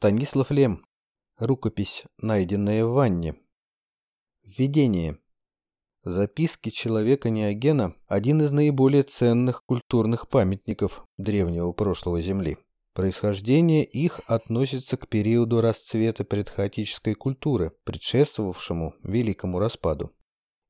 Станислав Лем. Рукопись, найденная в ванне. Введение. Записки человека Неогена – один из наиболее ценных культурных памятников древнего прошлого Земли. Происхождение их относится к периоду расцвета предхаотической культуры, предшествовавшему Великому распаду.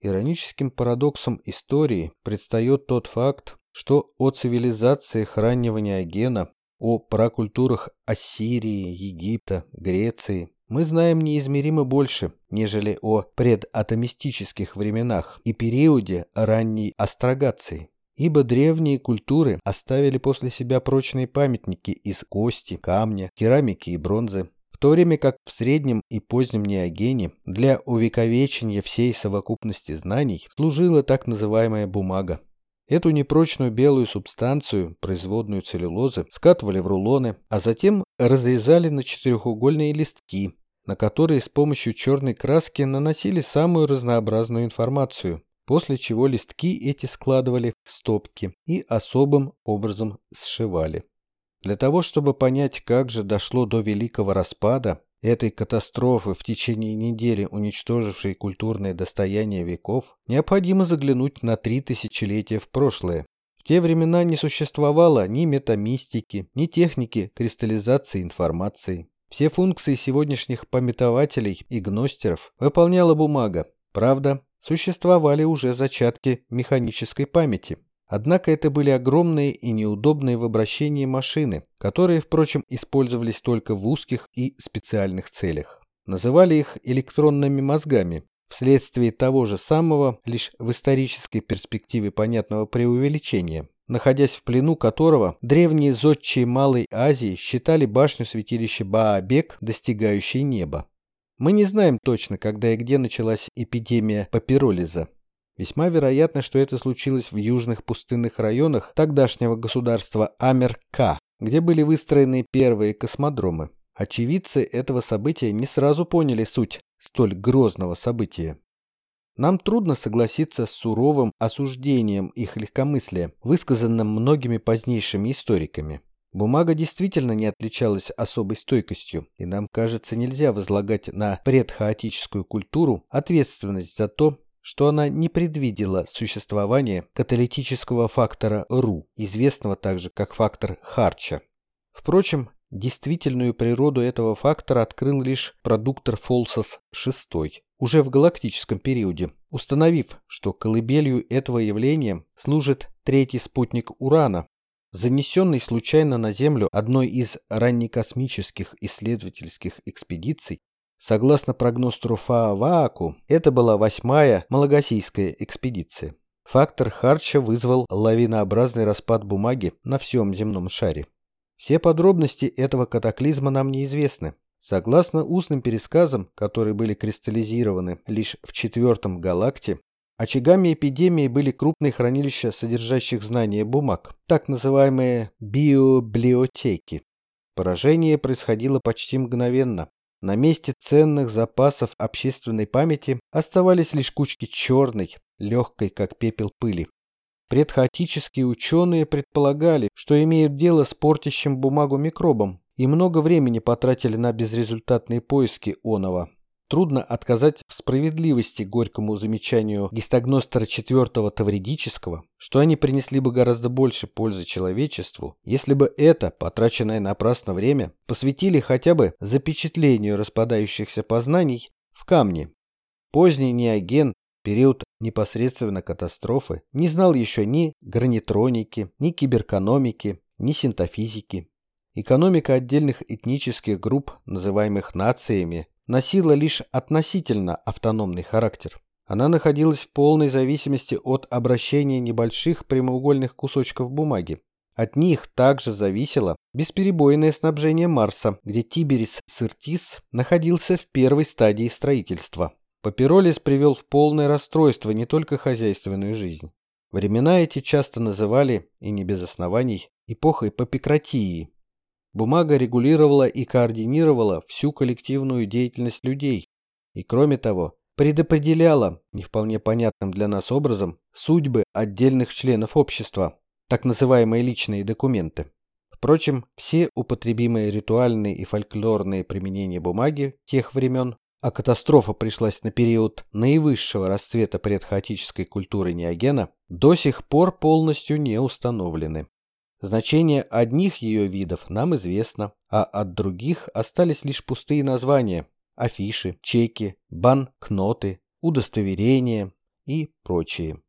Ироническим парадоксом истории предстает тот факт, что о цивилизациях раннего Неогена, о пракультурах Ассирии, Египта, Греции мы знаем неизмеримо больше, нежели о предатомистических временах и периоде ранней астрогации. Ибо древние культуры оставили после себя прочные памятники из кости, камня, керамики и бронзы, в то время как в среднем и позднем неогене для увековечения всей совокупности знаний служила так называемая бумага. Эту непрочную белую субстанцию, производную целлюлозы, скатывали в рулоны, а затем разрезали на четырехугольные листки, на которые с помощью черной краски наносили самую разнообразную информацию, после чего листки эти складывали в стопки и особым образом сшивали. Для того, чтобы понять, как же дошло до великого распада, этой катастрофы в течение недели, уничтожившей культурное достояние веков, необходимо заглянуть на три тысячелетия в прошлое. В те времена не существовало ни метамистики, ни техники кристаллизации информации. Все функции сегодняшних пометователей и гностеров выполняла бумага. Правда, существовали уже зачатки механической памяти. Однако это были огромные и неудобные в обращении машины, которые, впрочем, использовались только в узких и специальных целях. Называли их электронными мозгами, вследствие того же самого, лишь в исторической перспективе понятного преувеличения, находясь в плену которого древние зодчие Малой Азии считали башню святилища Баабек, достигающей неба. Мы не знаем точно, когда и где началась эпидемия папиролиза. Весьма вероятно, что это случилось в южных пустынных районах тогдашнего государства Амер-К, где были выстроены первые космодромы. Очевидцы этого события не сразу поняли суть столь грозного события. Нам трудно согласиться с суровым осуждением их легкомыслия, высказанным многими позднейшими историками. Бумага действительно не отличалась особой стойкостью, и нам кажется нельзя возлагать на предхаотическую культуру ответственность за то, что она не предвидела существование каталитического фактора РУ, известного также как фактор Харча. Впрочем, действительную природу этого фактора открыл лишь продуктор Фолсос VI, уже в галактическом периоде, установив, что колыбелью этого явления служит третий спутник Урана, занесенный случайно на Землю одной из раннекосмических исследовательских экспедиций Согласно прогнозу Фаавааку, это была восьмая малагасийская экспедиция. Фактор Харча вызвал лавинообразный распад бумаги на всем земном шаре. Все подробности этого катаклизма нам неизвестны. Согласно устным пересказам, которые были кристаллизированы лишь в четвертом галакте, очагами эпидемии были крупные хранилища содержащих знания бумаг, так называемые биоблиотеки. Поражение происходило почти мгновенно. На месте ценных запасов общественной памяти оставались лишь кучки черной, легкой, как пепел пыли. Предхаотические ученые предполагали, что имеют дело с портящим бумагу микробом, и много времени потратили на безрезультатные поиски оного. Трудно отказать в справедливости горькому замечанию гистогностера четвертого тавридического, что они принесли бы гораздо больше пользы человечеству, если бы это, потраченное напрасно время, посвятили хотя бы запечатлению распадающихся познаний в камне. Поздний неоген, период непосредственно катастрофы, не знал еще ни гранитроники, ни киберкономики, ни синтофизики. Экономика отдельных этнических групп, называемых нациями, носила лишь относительно автономный характер. Она находилась в полной зависимости от обращения небольших прямоугольных кусочков бумаги. От них также зависело бесперебойное снабжение Марса, где Тиберис Сыртис находился в первой стадии строительства. Папиролис привел в полное расстройство не только хозяйственную жизнь. Времена эти часто называли, и не без оснований, эпохой папикратии, Бумага регулировала и координировала всю коллективную деятельность людей и, кроме того, предопределяла, не вполне понятным для нас образом, судьбы отдельных членов общества, так называемые личные документы. Впрочем, все употребимые ритуальные и фольклорные применения бумаги тех времен, а катастрофа пришлась на период наивысшего расцвета предхаотической культуры неогена, до сих пор полностью не установлены. Значение одних ее видов нам известно, а от других остались лишь пустые названия – афиши, чеки, банкноты, удостоверения и прочие.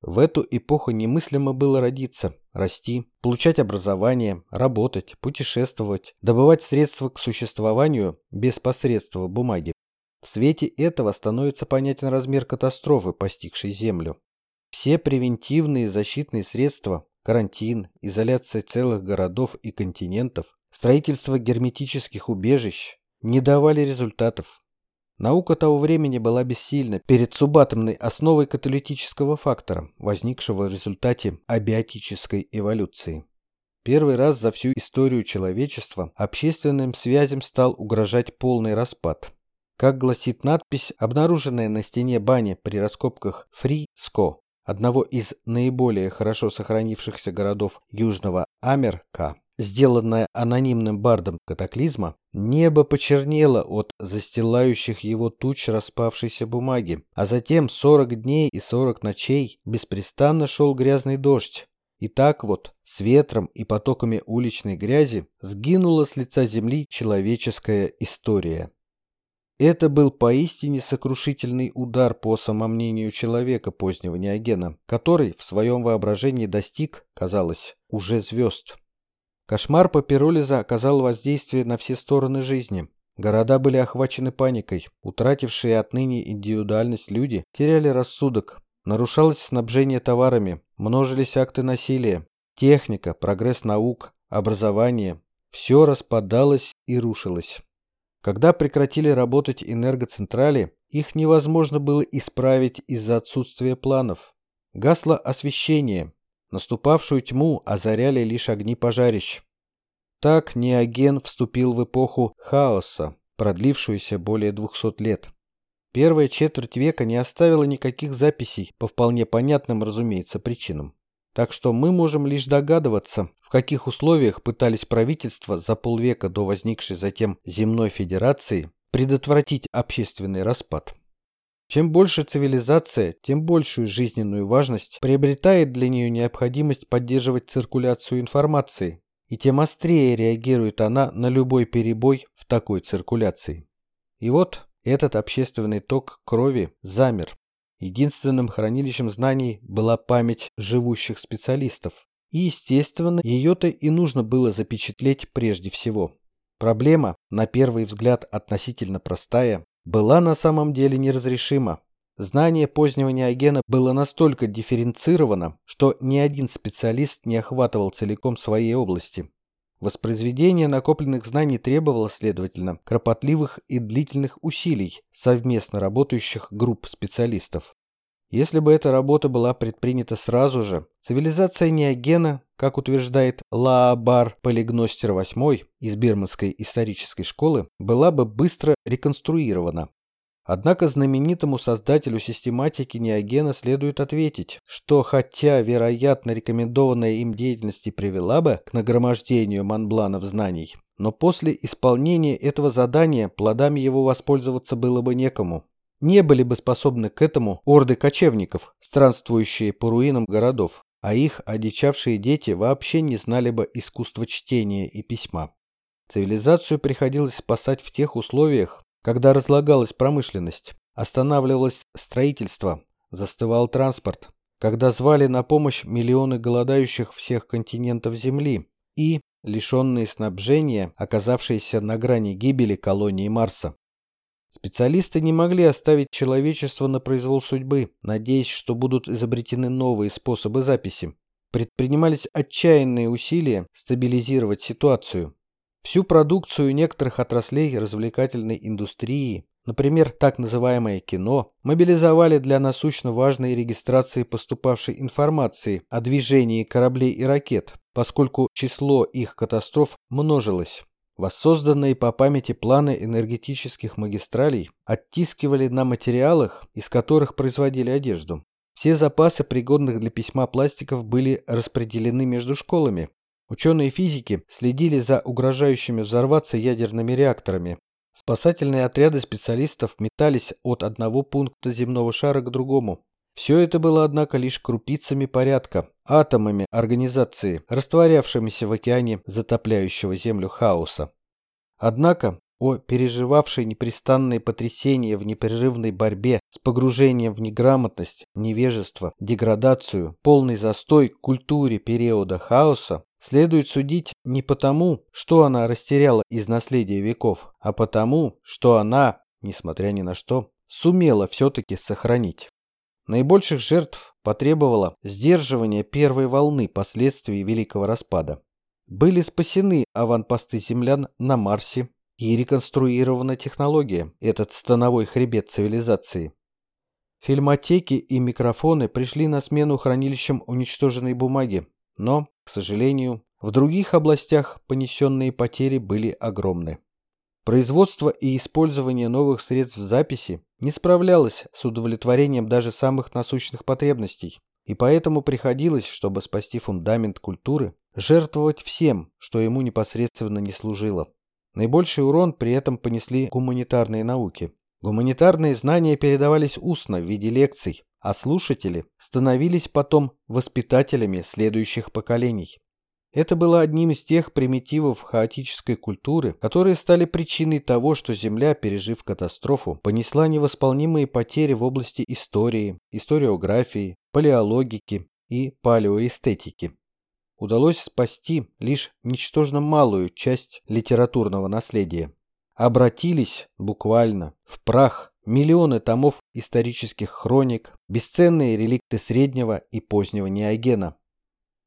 В эту эпоху немыслимо было родиться, расти, получать образование, работать, путешествовать, добывать средства к существованию без посредства бумаги. В свете этого становится понятен размер катастрофы, постигшей Землю. Все превентивные защитные средства, карантин, изоляция целых городов и континентов, строительство герметических убежищ не давали результатов. Наука того времени была бессильна перед субатомной основой каталитического фактора, возникшего в результате абиотической эволюции. Первый раз за всю историю человечества общественным связям стал угрожать полный распад. Как гласит надпись, обнаруженная на стене бани при раскопках Фри-Ско, одного из наиболее хорошо сохранившихся городов Южного Амерка, сделанная анонимным бардом катаклизма, небо почернело от застилающих его туч распавшейся бумаги, а затем 40 дней и 40 ночей беспрестанно шел грязный дождь. И так вот, с ветром и потоками уличной грязи, сгинула с лица земли человеческая история. Это был поистине сокрушительный удар по самомнению человека позднего неогена, который в своем воображении достиг, казалось, уже звезд. Кошмар папиролиза оказал воздействие на все стороны жизни. Города были охвачены паникой. Утратившие отныне индивидуальность люди теряли рассудок. Нарушалось снабжение товарами, множились акты насилия. Техника, прогресс наук, образование – все распадалось и рушилось. Когда прекратили работать энергоцентрали, их невозможно было исправить из-за отсутствия планов. Гасло освещение, Наступавшую тьму озаряли лишь огни пожарищ. Так Неоген вступил в эпоху хаоса, продлившуюся более 200 лет. Первая четверть века не оставила никаких записей по вполне понятным, разумеется, причинам. Так что мы можем лишь догадываться, в каких условиях пытались правительства за полвека до возникшей затем Земной Федерации предотвратить общественный распад. Чем больше цивилизация, тем большую жизненную важность приобретает для нее необходимость поддерживать циркуляцию информации, и тем острее реагирует она на любой перебой в такой циркуляции. И вот этот общественный ток крови замер. Единственным хранилищем знаний была память живущих специалистов. И, естественно, ее-то и нужно было запечатлеть прежде всего. Проблема, на первый взгляд относительно простая, была на самом деле неразрешима. Знание позднего неогена было настолько дифференцировано, что ни один специалист не охватывал целиком своей области. Воспроизведение накопленных знаний требовало, следовательно, кропотливых и длительных усилий совместно работающих групп специалистов. Если бы эта работа была предпринята сразу же, цивилизация неогена, как утверждает Лаабар Полигностер VIII из Бирманской исторической школы, была бы быстро реконструирована. Однако знаменитому создателю систематики неогена следует ответить, что хотя, вероятно, рекомендованная им деятельность и привела бы к нагромождению манбланов знаний, но после исполнения этого задания плодами его воспользоваться было бы некому не были бы способны к этому орды кочевников, странствующие по руинам городов, а их одичавшие дети вообще не знали бы искусства чтения и письма. Цивилизацию приходилось спасать в тех условиях, когда разлагалась промышленность, останавливалось строительство, застывал транспорт, когда звали на помощь миллионы голодающих всех континентов Земли и, лишенные снабжения, оказавшиеся на грани гибели колонии Марса. Специалисты не могли оставить человечество на произвол судьбы, надеясь, что будут изобретены новые способы записи. Предпринимались отчаянные усилия стабилизировать ситуацию. Всю продукцию некоторых отраслей развлекательной индустрии, например, так называемое кино, мобилизовали для насущно важной регистрации поступавшей информации о движении кораблей и ракет, поскольку число их катастроф множилось. Воссозданные по памяти планы энергетических магистралей оттискивали на материалах, из которых производили одежду. Все запасы пригодных для письма пластиков были распределены между школами. Ученые физики следили за угрожающими взорваться ядерными реакторами. Спасательные отряды специалистов метались от одного пункта земного шара к другому. Все это было, однако, лишь крупицами порядка, атомами организации, растворявшимися в океане затопляющего Землю хаоса. Однако о переживавшей непрестанные потрясения в непрерывной борьбе с погружением в неграмотность, невежество, деградацию, полный застой культуре периода хаоса, следует судить не потому, что она растеряла из наследия веков, а потому, что она, несмотря ни на что, сумела все-таки сохранить. Наибольших жертв потребовало сдерживание первой волны последствий Великого Распада. Были спасены аванпосты землян на Марсе, и реконструирована технология, этот становой хребет цивилизации. Фильмотеки и микрофоны пришли на смену хранилищам уничтоженной бумаги, но, к сожалению, в других областях понесенные потери были огромны. Производство и использование новых средств записи не справлялось с удовлетворением даже самых насущных потребностей, и поэтому приходилось, чтобы спасти фундамент культуры, жертвовать всем, что ему непосредственно не служило. Наибольший урон при этом понесли гуманитарные науки. Гуманитарные знания передавались устно в виде лекций, а слушатели становились потом воспитателями следующих поколений. Это было одним из тех примитивов хаотической культуры, которые стали причиной того, что Земля, пережив катастрофу, понесла невосполнимые потери в области истории, историографии, палеологики и палеоэстетики удалось спасти лишь ничтожно малую часть литературного наследия. Обратились, буквально, в прах миллионы томов исторических хроник, бесценные реликты среднего и позднего неогена.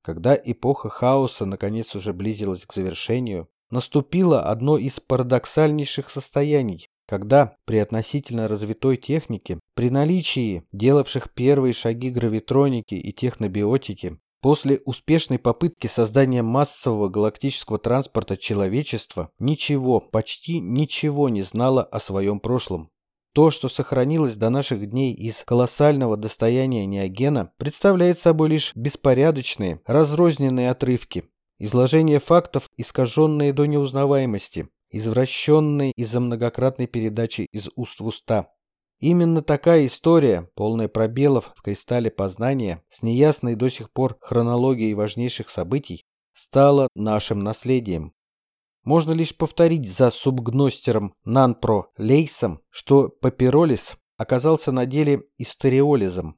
Когда эпоха хаоса наконец уже близилась к завершению, наступило одно из парадоксальнейших состояний, когда при относительно развитой технике, при наличии делавших первые шаги гравитроники и технобиотики, После успешной попытки создания массового галактического транспорта человечество ничего, почти ничего не знало о своем прошлом. То, что сохранилось до наших дней из колоссального достояния неогена, представляет собой лишь беспорядочные, разрозненные отрывки, изложение фактов, искаженные до неузнаваемости, извращенные из-за многократной передачи из уст в уста. Именно такая история, полная пробелов в кристалле познания, с неясной до сих пор хронологией важнейших событий, стала нашим наследием. Можно лишь повторить за субгностером Нанпро Лейсом, что папиролиз оказался на деле историолизом.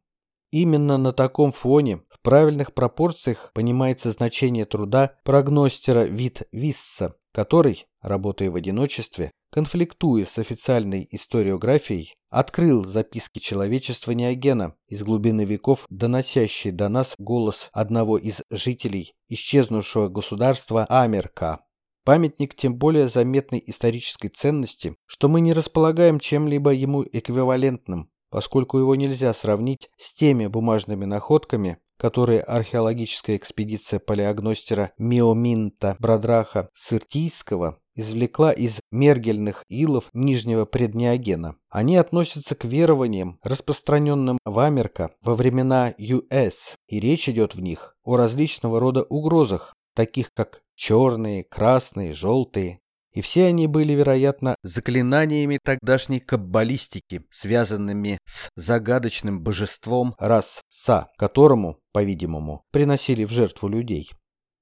Именно на таком фоне в правильных пропорциях понимается значение труда прогностера Вит Висса, который, работая в одиночестве, конфликтуя с официальной историографией, открыл записки человечества Неогена из глубины веков, доносящие до нас голос одного из жителей исчезнувшего государства Амерка. Памятник тем более заметной исторической ценности, что мы не располагаем чем-либо ему эквивалентным, поскольку его нельзя сравнить с теми бумажными находками, которые археологическая экспедиция палеогностера Миоминта Брадраха Сыртийского извлекла из мергельных илов Нижнего Преднеогена. Они относятся к верованиям, распространенным в Америка во времена ЮС, и речь идет в них о различного рода угрозах, таких как черные, красные, желтые. И все они были, вероятно, заклинаниями тогдашней каббалистики, связанными с загадочным божеством Рас-Са, которому, по-видимому, приносили в жертву людей.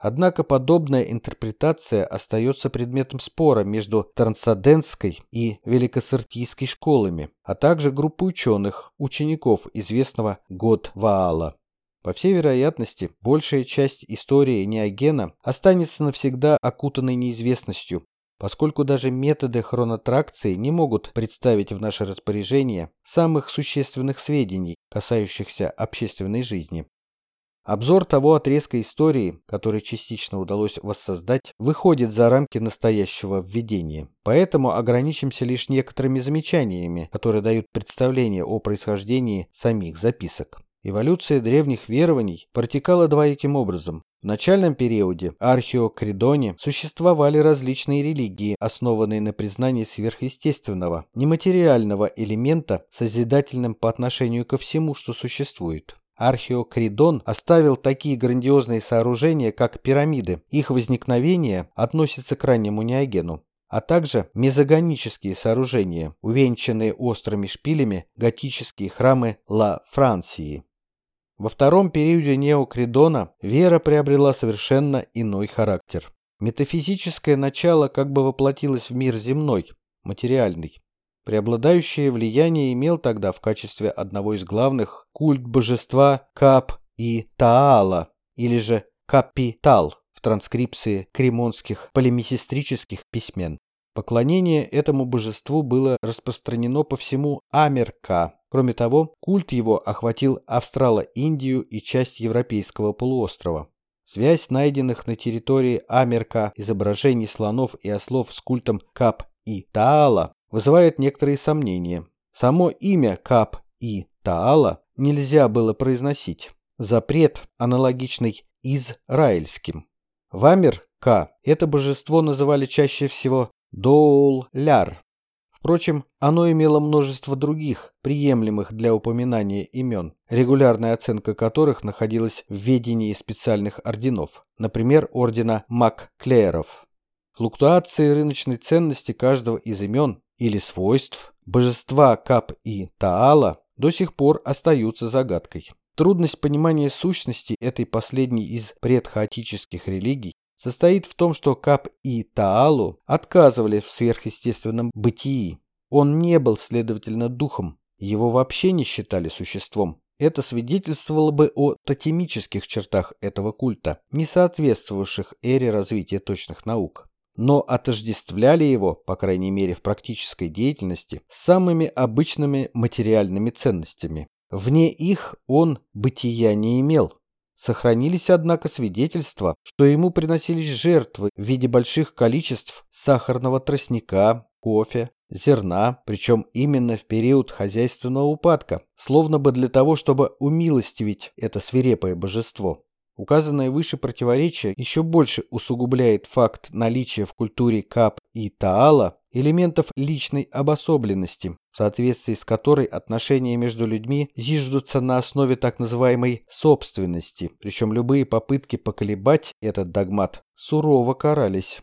Однако подобная интерпретация остается предметом спора между Трансцендентской и Великосыртийской школами, а также группой ученых, учеников известного Год Ваала. По всей вероятности, большая часть истории Неогена останется навсегда окутанной неизвестностью, поскольку даже методы хронотракции не могут представить в наше распоряжение самых существенных сведений, касающихся общественной жизни. Обзор того отрезка истории, который частично удалось воссоздать, выходит за рамки настоящего введения. Поэтому ограничимся лишь некоторыми замечаниями, которые дают представление о происхождении самих записок. Эволюция древних верований протекала двояким образом. В начальном периоде археокридоне существовали различные религии, основанные на признании сверхъестественного, нематериального элемента, созидательным по отношению ко всему, что существует. Археокридон оставил такие грандиозные сооружения, как пирамиды. Их возникновение относится к раннему неогену а также мезогонические сооружения, увенчанные острыми шпилями готические храмы Ла Франции. Во втором периоде неокридона вера приобрела совершенно иной характер. Метафизическое начало как бы воплотилось в мир земной, материальный. Преобладающее влияние имел тогда в качестве одного из главных культ божества Кап и Таала, или же Капитал в транскрипции кремонских полемисестрических письмен. Поклонение этому божеству было распространено по всему Амерка. Кроме того, культ его охватил Австрало-Индию и часть Европейского полуострова. Связь найденных на территории Амерка изображений слонов и ослов с культом Кап и Таала вызывает некоторые сомнения. Само имя Кап и Таала нельзя было произносить. Запрет, аналогичный израильским. В Амер-Ка это божество называли чаще всего Доул-Ляр. Впрочем, оно имело множество других, приемлемых для упоминания имен, регулярная оценка которых находилась в ведении специальных орденов, например, ордена Макклеров. Флуктуации рыночной ценности каждого из имен или свойств божества Кап и Таала до сих пор остаются загадкой. Трудность понимания сущности этой последней из предхаотических религий состоит в том, что Кап и Таалу отказывали в сверхъестественном бытии. Он не был, следовательно, духом, его вообще не считали существом. Это свидетельствовало бы о тотемических чертах этого культа, не соответствовавших эре развития точных наук. Но отождествляли его, по крайней мере в практической деятельности, с самыми обычными материальными ценностями. Вне их он бытия не имел, Сохранились, однако, свидетельства, что ему приносились жертвы в виде больших количеств сахарного тростника, кофе, зерна, причем именно в период хозяйственного упадка, словно бы для того, чтобы умилостивить это свирепое божество. Указанное выше противоречие еще больше усугубляет факт наличия в культуре Кап и Таала элементов личной обособленности, в соответствии с которой отношения между людьми зиждутся на основе так называемой собственности, причем любые попытки поколебать этот догмат сурово карались.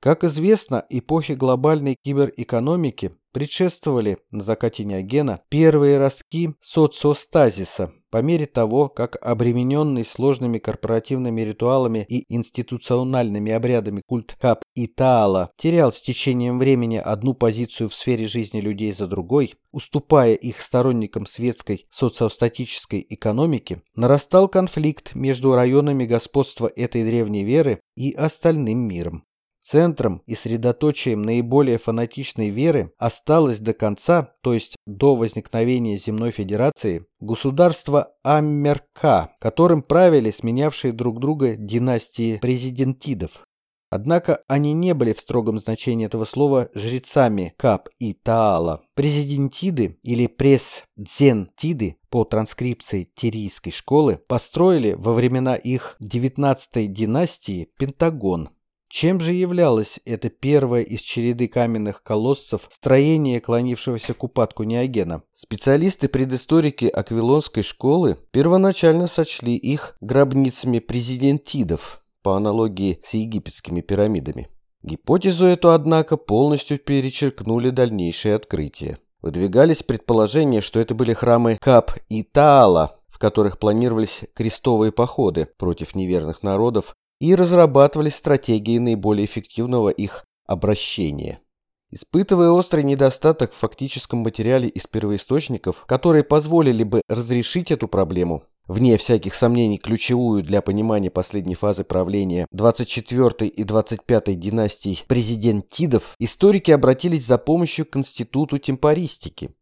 Как известно, эпохи глобальной киберэкономики предшествовали закате неогена первые ростки социостазиса, по мере того, как обремененный сложными корпоративными ритуалами и институциональными обрядами культ Кап и Таала терял с течением времени одну позицию в сфере жизни людей за другой, уступая их сторонникам светской социостатической экономики, нарастал конфликт между районами господства этой древней веры и остальным миром. Центром и средоточием наиболее фанатичной веры осталось до конца, то есть до возникновения Земной Федерации, государство Аммерка, которым правили сменявшие друг друга династии президентидов. Однако они не были в строгом значении этого слова жрецами Кап и Таала. Президентиды или пресс-дзентиды по транскрипции Тирийской школы построили во времена их 19-й династии Пентагон, чем же являлось это первое из череды каменных колоссов строение, клонившегося к упадку Неогена? Специалисты-предысторики Аквилонской школы первоначально сочли их гробницами президентидов, по аналогии с египетскими пирамидами. Гипотезу эту, однако, полностью перечеркнули дальнейшие открытия. Выдвигались предположения, что это были храмы Кап и Таала, в которых планировались крестовые походы против неверных народов и разрабатывали стратегии наиболее эффективного их обращения. Испытывая острый недостаток в фактическом материале из первоисточников, которые позволили бы разрешить эту проблему, вне всяких сомнений ключевую для понимания последней фазы правления 24 и 25 династий президентидов, историки обратились за помощью к институту темпористики,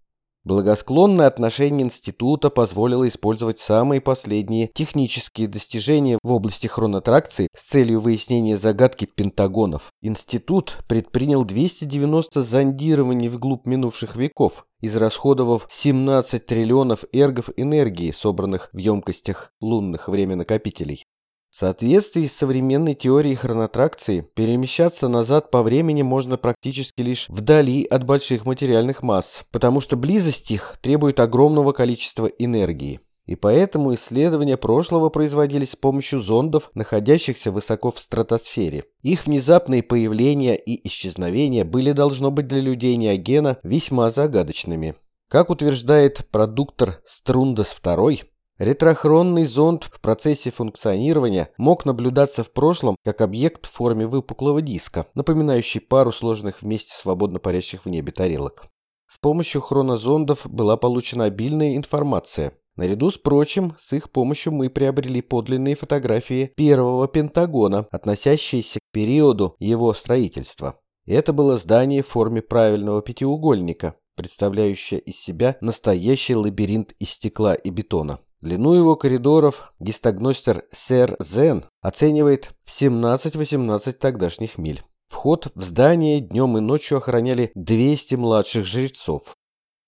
Благосклонное отношение института позволило использовать самые последние технические достижения в области хронотракции с целью выяснения загадки пентагонов. Институт предпринял 290 зондирований вглубь минувших веков, израсходовав 17 триллионов эргов энергии, собранных в емкостях лунных временокопителей. В соответствии с современной теорией хронотракции, перемещаться назад по времени можно практически лишь вдали от больших материальных масс, потому что близость их требует огромного количества энергии. И поэтому исследования прошлого производились с помощью зондов, находящихся высоко в стратосфере. Их внезапные появления и исчезновения были, должно быть, для людей неогена весьма загадочными. Как утверждает продуктор Струндас II, Ретрохронный зонд в процессе функционирования мог наблюдаться в прошлом как объект в форме выпуклого диска, напоминающий пару сложных вместе свободно парящих в небе тарелок. С помощью хронозондов была получена обильная информация. Наряду с прочим, с их помощью мы приобрели подлинные фотографии первого Пентагона, относящиеся к периоду его строительства. Это было здание в форме правильного пятиугольника, представляющее из себя настоящий лабиринт из стекла и бетона. Длину его коридоров гистогностер Сэр Зен оценивает в 17-18 тогдашних миль. Вход в здание днем и ночью охраняли 200 младших жрецов.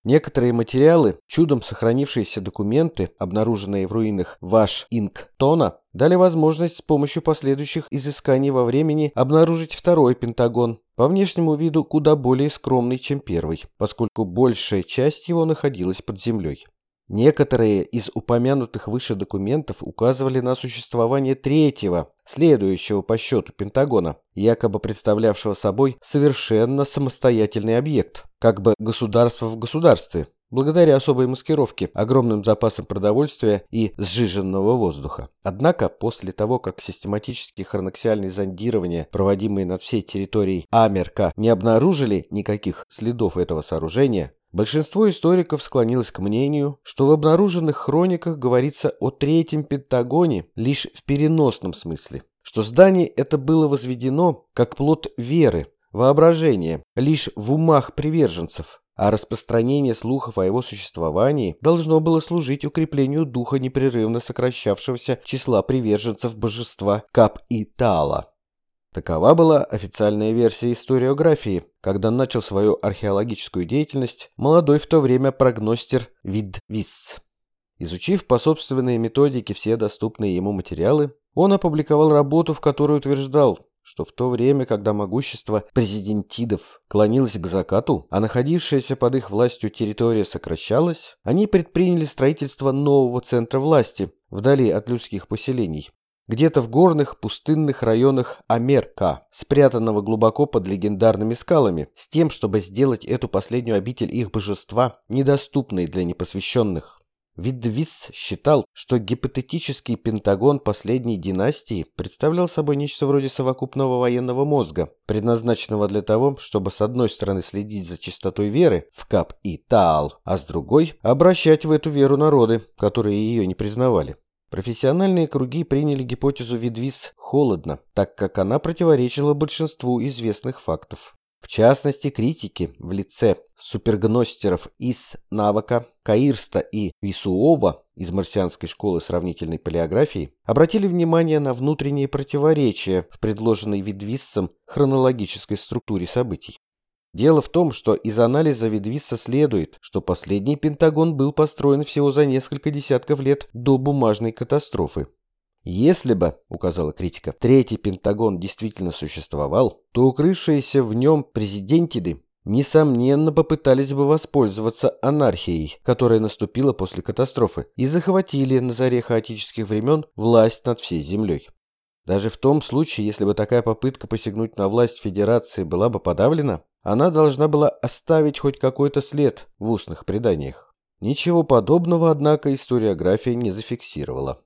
Некоторые материалы, чудом сохранившиеся документы, обнаруженные в руинах Ваш-Инктона, дали возможность с помощью последующих изысканий во времени обнаружить второй Пентагон, по внешнему виду куда более скромный, чем первый, поскольку большая часть его находилась под землей. Некоторые из упомянутых выше документов указывали на существование третьего, следующего по счету Пентагона, якобы представлявшего собой совершенно самостоятельный объект, как бы государство в государстве, благодаря особой маскировке, огромным запасам продовольствия и сжиженного воздуха. Однако, после того, как систематические хроноксиальные зондирования, проводимые над всей территорией Амерка, не обнаружили никаких следов этого сооружения, Большинство историков склонилось к мнению, что в обнаруженных хрониках говорится о третьем Пентагоне лишь в переносном смысле, что здание это было возведено как плод веры, воображения, лишь в умах приверженцев, а распространение слухов о его существовании должно было служить укреплению духа непрерывно сокращавшегося числа приверженцев божества Кап и Тала. Такова была официальная версия историографии, когда начал свою археологическую деятельность молодой в то время прогностер Видвис. Изучив по собственной методике все доступные ему материалы, он опубликовал работу, в которой утверждал, что в то время, когда могущество президентидов клонилось к закату, а находившаяся под их властью территория сокращалась, они предприняли строительство нового центра власти, вдали от людских поселений, где-то в горных пустынных районах Амерка, спрятанного глубоко под легендарными скалами, с тем, чтобы сделать эту последнюю обитель их божества недоступной для непосвященных. Видвис считал, что гипотетический Пентагон последней династии представлял собой нечто вроде совокупного военного мозга, предназначенного для того, чтобы с одной стороны следить за чистотой веры в Кап и Таал, а с другой обращать в эту веру народы, которые ее не признавали. Профессиональные круги приняли гипотезу Видвис холодно, так как она противоречила большинству известных фактов. В частности, критики в лице супергностеров из Навака, Каирста и Висуова из марсианской школы сравнительной палеографии обратили внимание на внутренние противоречия в предложенной Видвиссом хронологической структуре событий. Дело в том, что из анализа Видвиса следует, что последний Пентагон был построен всего за несколько десятков лет до бумажной катастрофы. Если бы, указала критика, третий Пентагон действительно существовал, то укрывшиеся в нем президентиды несомненно попытались бы воспользоваться анархией, которая наступила после катастрофы, и захватили на заре хаотических времен власть над всей землей. Даже в том случае, если бы такая попытка посягнуть на власть Федерации была бы подавлена, она должна была оставить хоть какой-то след в устных преданиях. Ничего подобного, однако, историография не зафиксировала.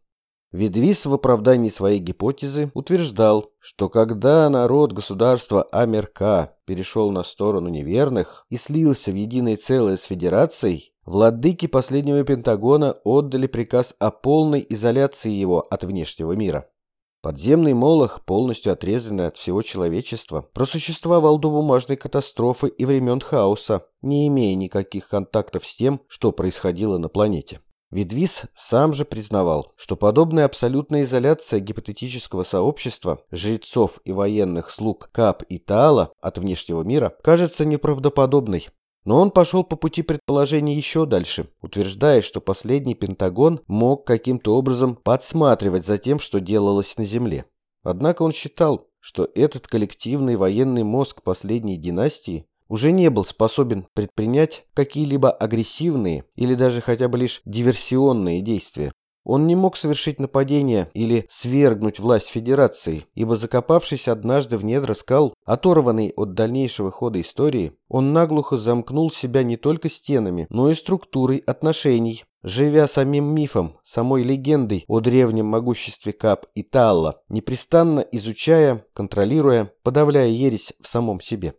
Ведвис в оправдании своей гипотезы утверждал, что когда народ государства Амерка перешел на сторону неверных и слился в единое целое с Федерацией, владыки последнего Пентагона отдали приказ о полной изоляции его от внешнего мира. Подземный Молох, полностью отрезанный от всего человечества, просуществовал до бумажной катастрофы и времен хаоса, не имея никаких контактов с тем, что происходило на планете. Видвис сам же признавал, что подобная абсолютная изоляция гипотетического сообщества, жрецов и военных слуг Кап и Таала от внешнего мира кажется неправдоподобной, но он пошел по пути предположений еще дальше, утверждая, что последний Пентагон мог каким-то образом подсматривать за тем, что делалось на Земле. Однако он считал, что этот коллективный военный мозг последней династии уже не был способен предпринять какие-либо агрессивные или даже хотя бы лишь диверсионные действия. Он не мог совершить нападение или свергнуть власть Федерации, ибо закопавшись однажды в недра скал, оторванный от дальнейшего хода истории, он наглухо замкнул себя не только стенами, но и структурой отношений, живя самим мифом, самой легендой о древнем могуществе Кап и Талла, непрестанно изучая, контролируя, подавляя ересь в самом себе.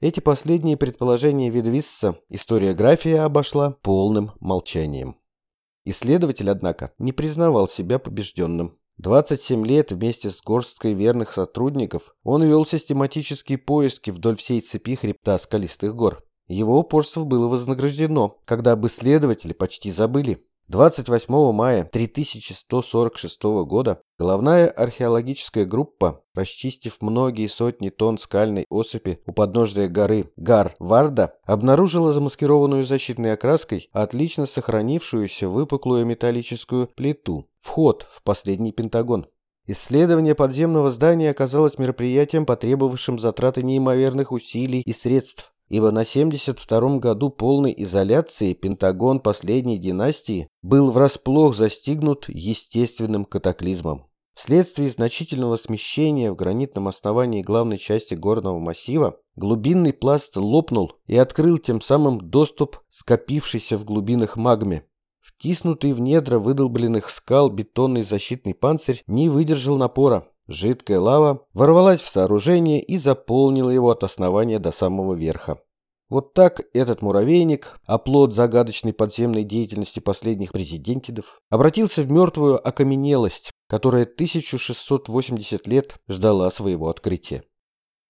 Эти последние предположения Видвисса историография обошла полным молчанием. Исследователь, однако, не признавал себя побежденным. 27 лет вместе с горсткой верных сотрудников он вел систематические поиски вдоль всей цепи хребта скалистых гор. Его упорство было вознаграждено, когда об исследователе почти забыли. 28 мая 3146 года головная археологическая группа, расчистив многие сотни тонн скальной осыпи у подножия горы Гар-Варда, обнаружила замаскированную защитной окраской отлично сохранившуюся выпуклую металлическую плиту, вход в последний Пентагон. Исследование подземного здания оказалось мероприятием, потребовавшим затраты неимоверных усилий и средств ибо на 72-м году полной изоляции Пентагон последней династии был врасплох застигнут естественным катаклизмом. Вследствие значительного смещения в гранитном основании главной части горного массива, глубинный пласт лопнул и открыл тем самым доступ скопившейся в глубинах магме. Втиснутый в недра выдолбленных скал бетонный защитный панцирь не выдержал напора. Жидкая лава ворвалась в сооружение и заполнила его от основания до самого верха. Вот так этот муравейник, оплот загадочной подземной деятельности последних президентидов, обратился в мертвую окаменелость, которая 1680 лет ждала своего открытия.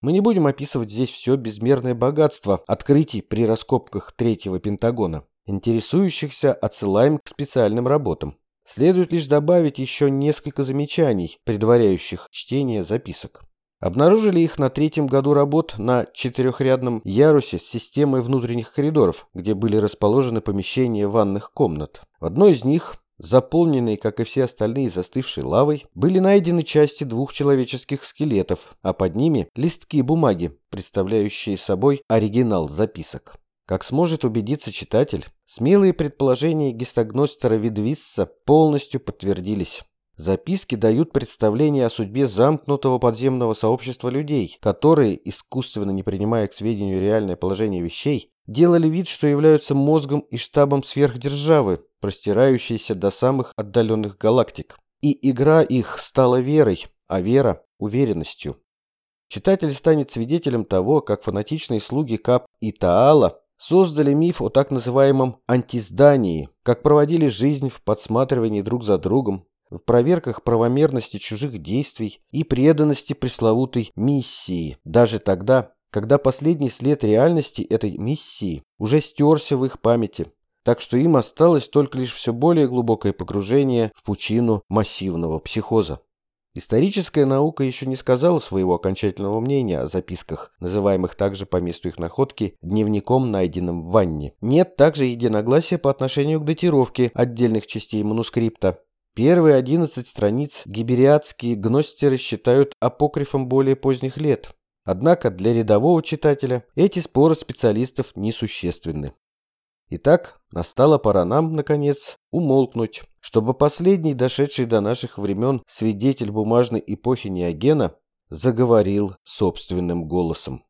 Мы не будем описывать здесь все безмерное богатство открытий при раскопках Третьего Пентагона. Интересующихся отсылаем к специальным работам. Следует лишь добавить еще несколько замечаний, предваряющих чтение записок. Обнаружили их на третьем году работ на четырехрядном ярусе с системой внутренних коридоров, где были расположены помещения ванных комнат. В одной из них, заполненной, как и все остальные, застывшей лавой, были найдены части двух человеческих скелетов, а под ними листки бумаги, представляющие собой оригинал записок. Как сможет убедиться читатель, смелые предположения гистогностера Видвисса полностью подтвердились. Записки дают представление о судьбе замкнутого подземного сообщества людей, которые, искусственно не принимая к сведению реальное положение вещей, делали вид, что являются мозгом и штабом сверхдержавы, простирающейся до самых отдаленных галактик. И игра их стала верой, а вера – уверенностью. Читатель станет свидетелем того, как фанатичные слуги Кап и Таала создали миф о так называемом антиздании, как проводили жизнь в подсматривании друг за другом, в проверках правомерности чужих действий и преданности пресловутой миссии, даже тогда, когда последний след реальности этой миссии уже стерся в их памяти, так что им осталось только лишь все более глубокое погружение в пучину массивного психоза. Историческая наука еще не сказала своего окончательного мнения о записках, называемых также по месту их находки дневником, найденным в ванне. Нет также единогласия по отношению к датировке отдельных частей манускрипта. Первые 11 страниц гибериадские гностеры считают апокрифом более поздних лет. Однако для рядового читателя эти споры специалистов несущественны. Итак, настала пора нам, наконец, умолкнуть, чтобы последний, дошедший до наших времен свидетель бумажной эпохи Неогена, заговорил собственным голосом.